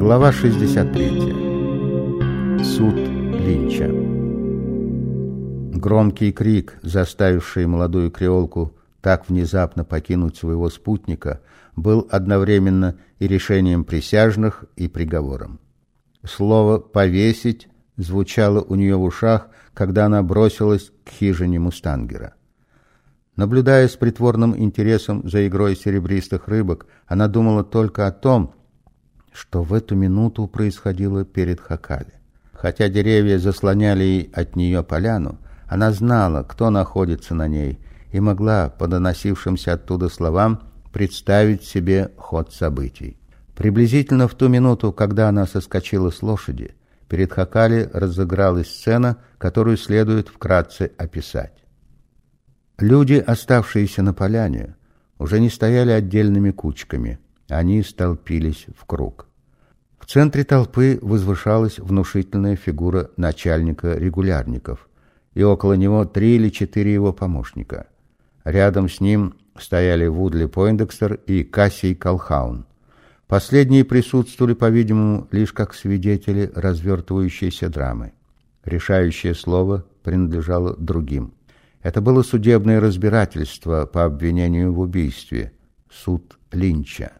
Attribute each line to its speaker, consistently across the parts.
Speaker 1: Глава 63. Суд Линча. Громкий крик, заставивший молодую креолку так внезапно покинуть своего спутника, был одновременно и решением присяжных, и приговором. Слово «повесить» звучало у нее в ушах, когда она бросилась к хижине Мустангера. Наблюдая с притворным интересом за игрой серебристых рыбок, она думала только о том, что в эту минуту происходило перед Хакали. Хотя деревья заслоняли от нее поляну, она знала, кто находится на ней, и могла, по доносившимся оттуда словам, представить себе ход событий. Приблизительно в ту минуту, когда она соскочила с лошади, перед Хакали разыгралась сцена, которую следует вкратце описать. Люди, оставшиеся на поляне, уже не стояли отдельными кучками, они столпились в круг. В центре толпы возвышалась внушительная фигура начальника регулярников, и около него три или четыре его помощника. Рядом с ним стояли Вудли Пойндекстер и Кассий Колхаун. Последние присутствовали, по-видимому, лишь как свидетели развертывающейся драмы. Решающее слово принадлежало другим. Это было судебное разбирательство по обвинению в убийстве, суд Линча.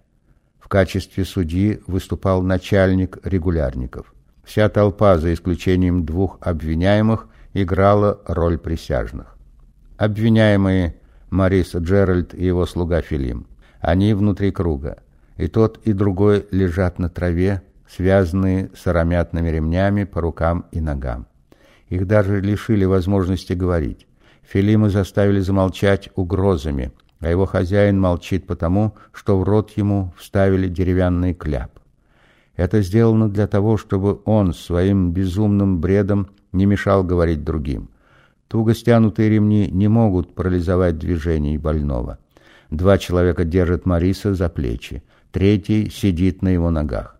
Speaker 1: В качестве судьи выступал начальник регулярников. Вся толпа, за исключением двух обвиняемых, играла роль присяжных. Обвиняемые Марис Джеральд и его слуга Филим. Они внутри круга. И тот, и другой лежат на траве, связанные сыромятными ремнями по рукам и ногам. Их даже лишили возможности говорить. Филима заставили замолчать угрозами, а его хозяин молчит потому, что в рот ему вставили деревянный кляп. Это сделано для того, чтобы он своим безумным бредом не мешал говорить другим. Туго стянутые ремни не могут парализовать движений больного. Два человека держат Мариса за плечи, третий сидит на его ногах.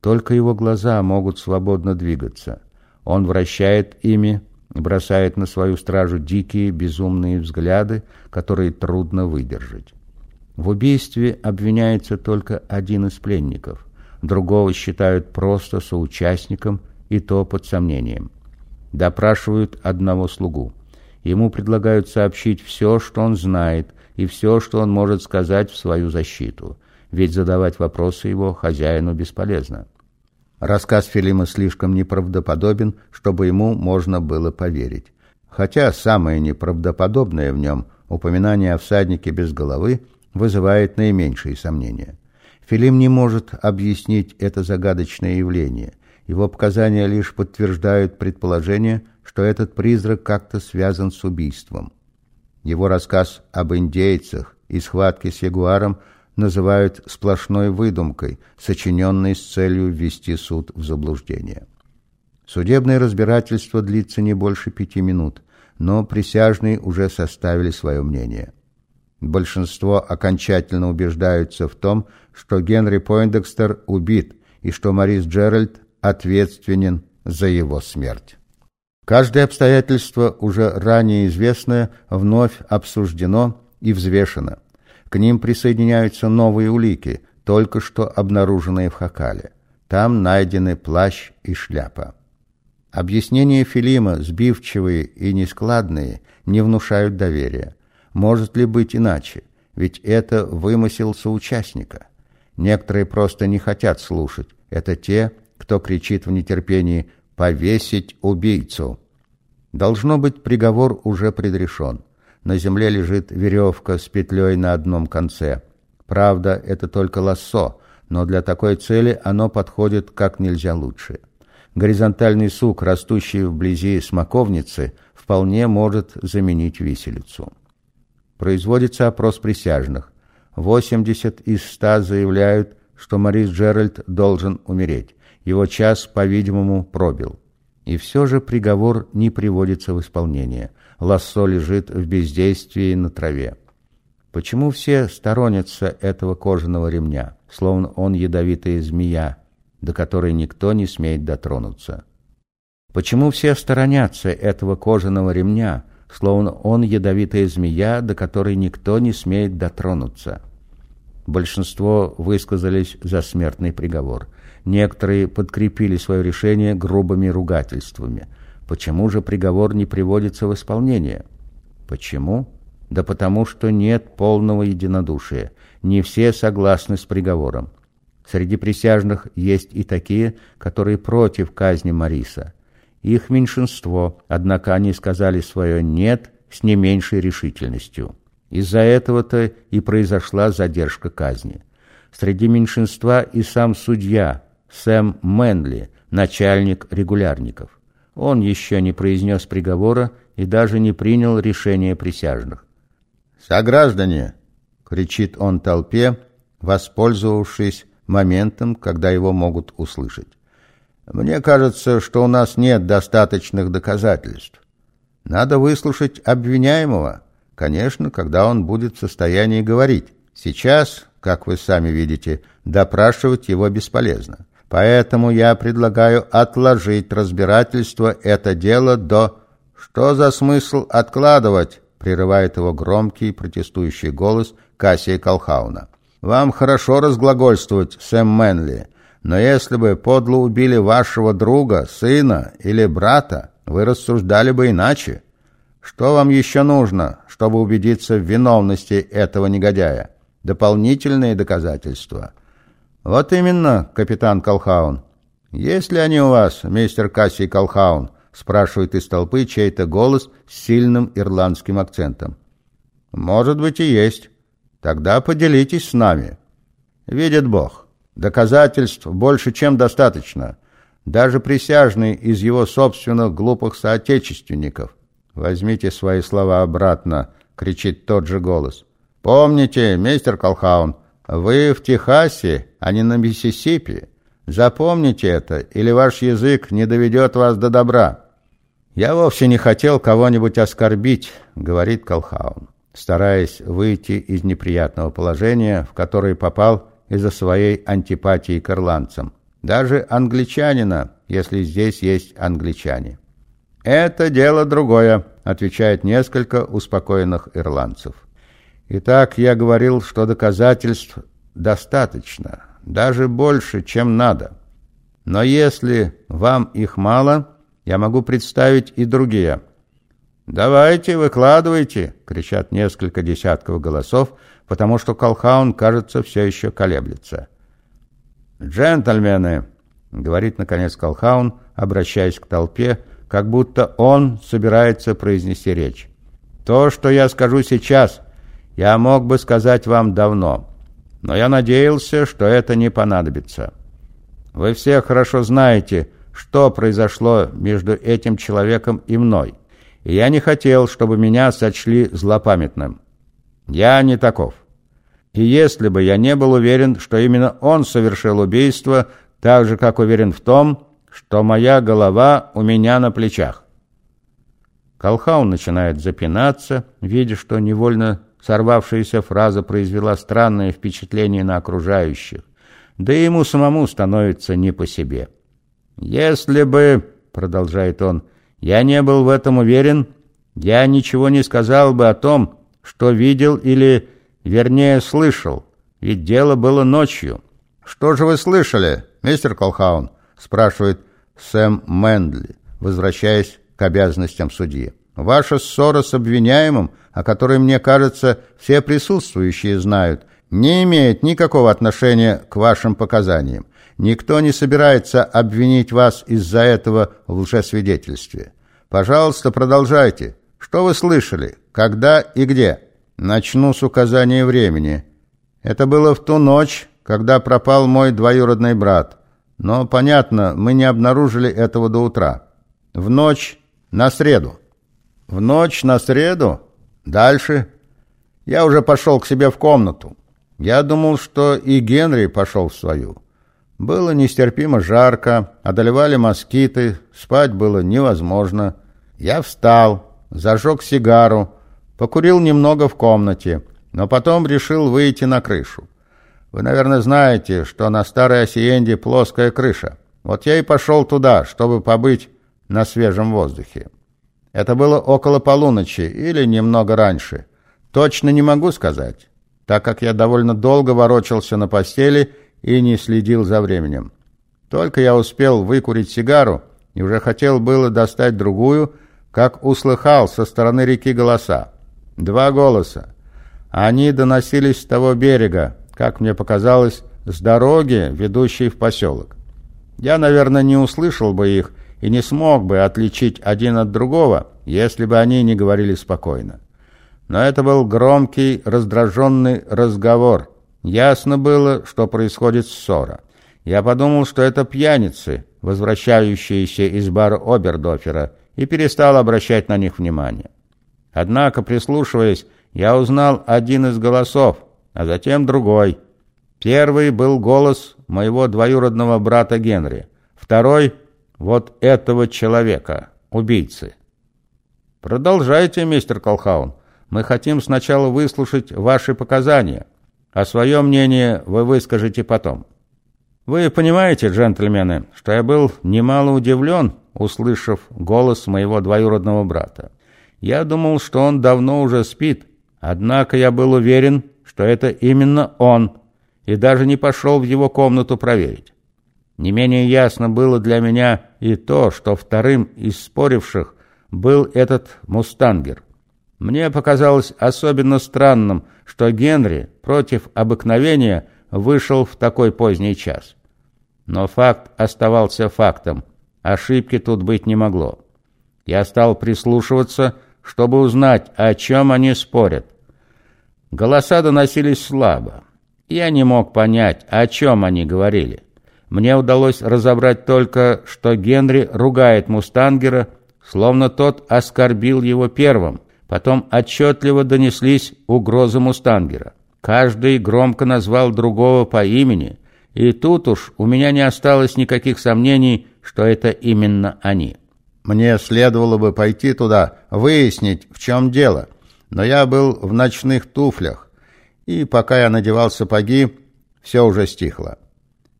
Speaker 1: Только его глаза могут свободно двигаться. Он вращает ими, бросает на свою стражу дикие, безумные взгляды, которые трудно выдержать. В убийстве обвиняется только один из пленников, другого считают просто соучастником и то под сомнением. Допрашивают одного слугу. Ему предлагают сообщить все, что он знает, и все, что он может сказать в свою защиту, ведь задавать вопросы его хозяину бесполезно. Рассказ Филима слишком неправдоподобен, чтобы ему можно было поверить. Хотя самое неправдоподобное в нем, упоминание о всаднике без головы, вызывает наименьшие сомнения. Филим не может объяснить это загадочное явление. Его показания лишь подтверждают предположение, что этот призрак как-то связан с убийством. Его рассказ об индейцах и схватке с ягуаром – называют сплошной выдумкой, сочиненной с целью ввести суд в заблуждение. Судебное разбирательство длится не больше пяти минут, но присяжные уже составили свое мнение. Большинство окончательно убеждаются в том, что Генри Пойндекстер убит и что Морис Джеральд ответственен за его смерть. Каждое обстоятельство, уже ранее известное, вновь обсуждено и взвешено. К ним присоединяются новые улики, только что обнаруженные в Хакале. Там найдены плащ и шляпа. Объяснения Филима, сбивчивые и нескладные, не внушают доверия. Может ли быть иначе? Ведь это вымысел соучастника. Некоторые просто не хотят слушать. Это те, кто кричит в нетерпении «повесить убийцу». Должно быть, приговор уже предрешен. На земле лежит веревка с петлей на одном конце. Правда, это только лассо, но для такой цели оно подходит как нельзя лучше. Горизонтальный сук, растущий вблизи смоковницы, вполне может заменить виселицу. Производится опрос присяжных. 80 из 100 заявляют, что Морис Джеральд должен умереть. Его час, по-видимому, пробил. И все же приговор не приводится в исполнение – лассо лежит в бездействии на траве. Почему все сторонятся этого кожаного ремня, словно он ядовитая змея, до которой никто не смеет дотронуться? Почему все сторонятся этого кожаного ремня, словно он ядовитая змея, до которой никто не смеет дотронуться? большинство высказались за смертный приговор. Некоторые подкрепили свое решение грубыми ругательствами. Почему же приговор не приводится в исполнение? Почему? Да потому что нет полного единодушия. Не все согласны с приговором. Среди присяжных есть и такие, которые против казни Мариса. Их меньшинство, однако они сказали свое «нет» с не меньшей решительностью. Из-за этого-то и произошла задержка казни. Среди меньшинства и сам судья Сэм Мэнли, начальник регулярников. Он еще не произнес приговора и даже не принял решение присяжных.
Speaker 2: «Сограждане!» — кричит он толпе, воспользовавшись моментом, когда его могут услышать. «Мне кажется, что у нас нет достаточных доказательств. Надо выслушать обвиняемого, конечно, когда он будет в состоянии говорить. Сейчас, как вы сами видите, допрашивать его бесполезно. Поэтому я предлагаю отложить разбирательство это дело до... Что за смысл откладывать? Прерывает его громкий протестующий голос Кассия Колхауна. Вам хорошо разглагольствовать, Сэм Мэнли, но если бы подло убили вашего друга, сына или брата, вы рассуждали бы иначе. Что вам еще нужно, чтобы убедиться в виновности этого негодяя? Дополнительные доказательства – «Вот именно, капитан Колхаун. Есть ли они у вас, мистер Кассий Колхаун?» спрашивает из толпы чей-то голос с сильным ирландским акцентом. «Может быть и есть. Тогда поделитесь с нами. Видит Бог, доказательств больше, чем достаточно. Даже присяжный из его собственных глупых соотечественников. Возьмите свои слова обратно», — кричит тот же голос. «Помните, мистер Колхаун, вы в Техасе, а не на Миссисипи. Запомните это, или ваш язык не доведет вас до добра. Я вовсе не хотел кого-нибудь оскорбить, говорит Колхаун, стараясь выйти из неприятного положения, в которое попал из-за своей антипатии к ирландцам. Даже англичанина, если здесь есть англичане. «Это дело другое», — отвечает несколько успокоенных ирландцев. Итак, я говорил, что доказательств достаточно, даже больше, чем надо. Но если вам их мало, я могу представить и другие. «Давайте, выкладывайте!» — кричат несколько десятков голосов, потому что Колхаун, кажется, все еще колеблется. «Джентльмены!» — говорит, наконец, Колхаун, обращаясь к толпе, как будто он собирается произнести речь. «То, что я скажу сейчас, я мог бы сказать вам давно, но я надеялся, что это не понадобится. Вы все хорошо знаете, что произошло между этим человеком и мной, и я не хотел, чтобы меня сочли злопамятным. Я не таков. И если бы я не был уверен, что именно он совершил убийство, так же, как уверен в том, что моя голова у меня на плечах. Колхаун начинает запинаться, видя, что невольно Сорвавшаяся фраза произвела странное впечатление на окружающих. Да и ему самому становится не по себе. «Если бы, — продолжает он, — я не был в этом уверен, я ничего не сказал бы о том, что видел или, вернее, слышал, ведь дело было ночью». «Что же вы слышали, мистер Колхаун?» — спрашивает Сэм Мэндли, возвращаясь к обязанностям судьи. Ваша ссора с обвиняемым, о которой, мне кажется, все присутствующие знают, не имеет никакого отношения к вашим показаниям. Никто не собирается обвинить вас из-за этого в лжесвидетельстве. Пожалуйста, продолжайте. Что вы слышали? Когда и где? Начну с указания времени. Это было в ту ночь, когда пропал мой двоюродный брат. Но, понятно, мы не обнаружили этого до утра. В ночь на среду. В ночь на среду? Дальше? Я уже пошел к себе в комнату. Я думал, что и Генри пошел в свою. Было нестерпимо жарко, одолевали москиты, спать было невозможно. Я встал, зажег сигару, покурил немного в комнате, но потом решил выйти на крышу. Вы, наверное, знаете, что на старой Осиенде плоская крыша. Вот я и пошел туда, чтобы побыть на свежем воздухе. Это было около полуночи или немного раньше. Точно не могу сказать.
Speaker 1: так как я довольно долго ворочался на постели и не следил за временем. Только я успел выкурить сигару и уже хотел было достать другую, как услыхал со стороны реки голоса. Два голоса. Они доносились с того берега, как мне показалось, с дороги, ведущей в поселок. Я, наверное, не услышал бы их и не смог бы отличить один от другого, если бы они не говорили спокойно. Но это был громкий, раздраженный разговор. Ясно было, что происходит ссора. Я подумал, что это пьяницы, возвращающиеся из бара Обердофера, и перестал обращать на них внимание. Однако, прислушиваясь, я узнал один из голосов, а затем другой. Первый был голос моего двоюродного брата Генри, второй — вот этого человека, убийцы. «Продолжайте, мистер Колхаун. Мы хотим сначала выслушать ваши показания, а свое мнение вы выскажете потом». Вы понимаете, джентльмены, что я был немало удивлен, услышав голос моего двоюродного брата. Я думал, что он давно уже спит, однако я был уверен, что это именно он, и даже не пошел в его комнату проверить. Не менее ясно было для меня и то, что вторым из споривших был этот мустангер. Мне показалось особенно странным, что Генри против обыкновения вышел в такой поздний час. Но факт оставался фактом. Ошибки тут быть не могло. Я стал прислушиваться, чтобы узнать, о чем они спорят. Голоса доносились слабо. Я не мог понять, о чем они говорили. Мне удалось разобрать только, что Генри ругает Мустангера, словно тот оскорбил его первым. Потом отчетливо донеслись угрозы Мустангера. Каждый громко назвал другого по имени, и тут уж у меня не осталось никаких сомнений, что это именно они. Мне следовало бы пойти туда, выяснить, в чем дело, но я был в ночных туфлях, и пока я надевал сапоги, все уже стихло.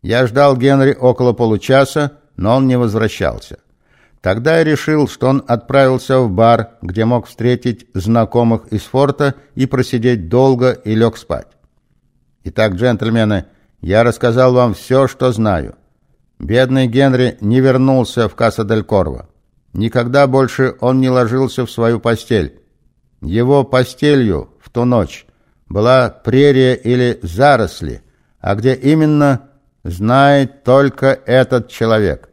Speaker 1: Я ждал Генри около получаса, но он не возвращался. Тогда я решил, что он отправился в бар, где мог встретить знакомых из форта и просидеть долго и лег спать. Итак, джентльмены, я рассказал вам все, что знаю. Бедный Генри не вернулся в Каса-дель-Корво. Никогда больше он не ложился в свою постель. Его постелью в ту ночь была прерия или заросли, а где именно, знает только этот человек.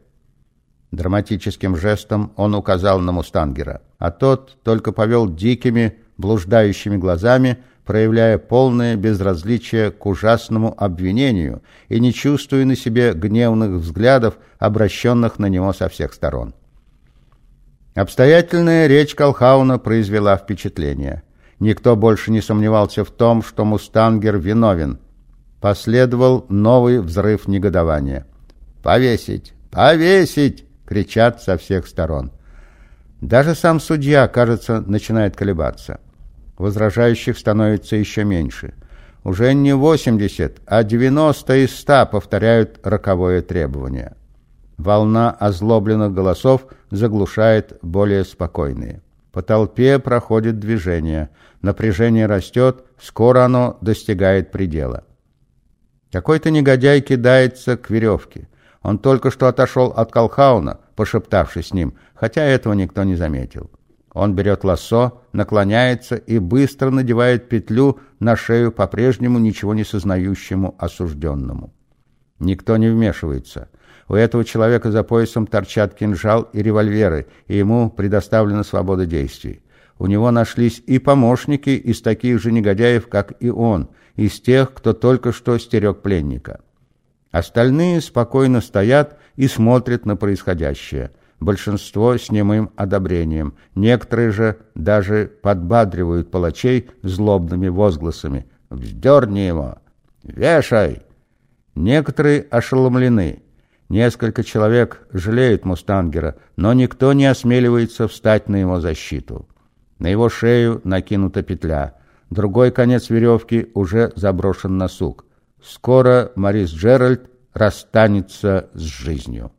Speaker 1: Драматическим жестом он указал на Мустангера, а тот только повел дикими, блуждающими глазами, проявляя полное безразличие к ужасному обвинению и не чувствуя на себе гневных взглядов, обращенных на него со всех сторон. Обстоятельная речь Колхауна произвела впечатление. Никто больше не сомневался в том, что Мустангер виновен. Последовал новый взрыв негодования. «Повесить! Повесить!» кричат со всех сторон. Даже сам судья, кажется, начинает колебаться. Возражающих становится еще меньше. Уже не 80, а 90 из 100 повторяют роковое требование. Волна озлобленных голосов заглушает более спокойные. По толпе проходит движение. Напряжение растет, скоро оно достигает предела. Какой-то негодяй кидается к веревке. Он только что отошел от Колхауна, пошептавшись с ним, хотя этого никто не заметил. Он берет лассо, наклоняется и быстро надевает петлю на шею по-прежнему ничего не сознающему осужденному. Никто не вмешивается. У этого человека за поясом торчат кинжал и револьверы, и ему предоставлена свобода действий. У него нашлись и помощники из таких же негодяев, как и он, из тех, кто только что стерег пленника. Остальные спокойно стоят и смотрят на происходящее. Большинство с немым одобрением. Некоторые же даже подбадривают палачей злобными возгласами. «Вздерни его! Вешай!» Некоторые ошеломлены. Несколько человек жалеют Мустангера, но никто не осмеливается встать на его защиту. На его шею накинута петля. Другой конец веревки уже заброшен на сук. Скоро Морис Джеральд расстанется с жизнью.